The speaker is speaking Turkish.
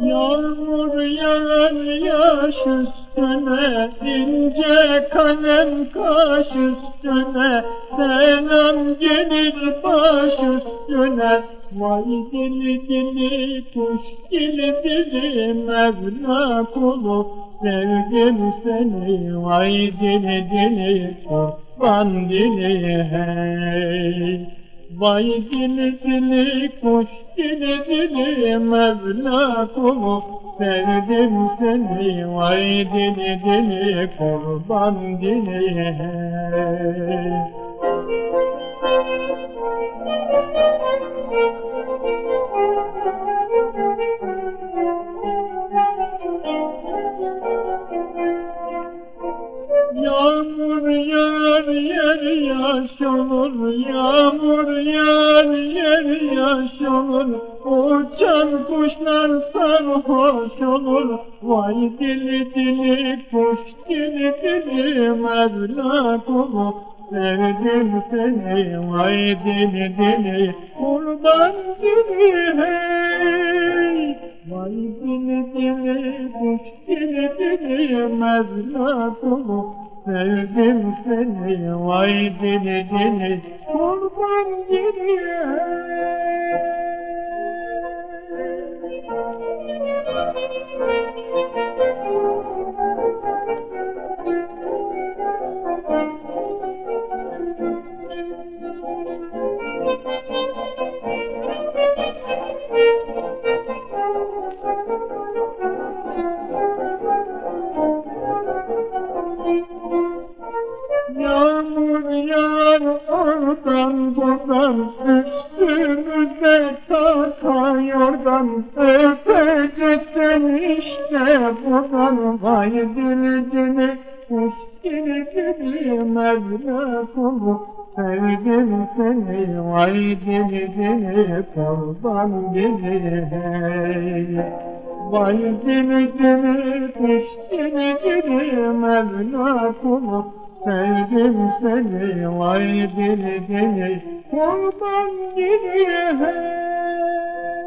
Yağmur yağan yaş üstüne, ince kalem kaş üstüne, selam gelir baş üstüne. Vay dili dili kuş dili dili Mevla kulu Sevdim seni vay dili dili kurban dili hey. Vay dili dili kuş dili dili Mevla kulu Sevdim seni vay dili dili kurban dili hey. Yağmur yaş olur, yağmur yağar yer yaş olur. Uçan kuşlar sarhoş olur, vay dili dili kuş dili dili Mevla kulu. Sevdim seni vay dili dili kurban dili hey. Vay dili dili kuş dili dili Mevla kulu. Sevdim seni vay dili dili kurban dili buradan Üstümüze sarkar yordan Öpeceksin işte buradan Vay dili dili kuş dili dili Mevla kulu Sevdim seni vay dili dili dili hey Vay dili dili kuş dili dili Mevla kulu Sevdim seni vay dili dili kurban dili hey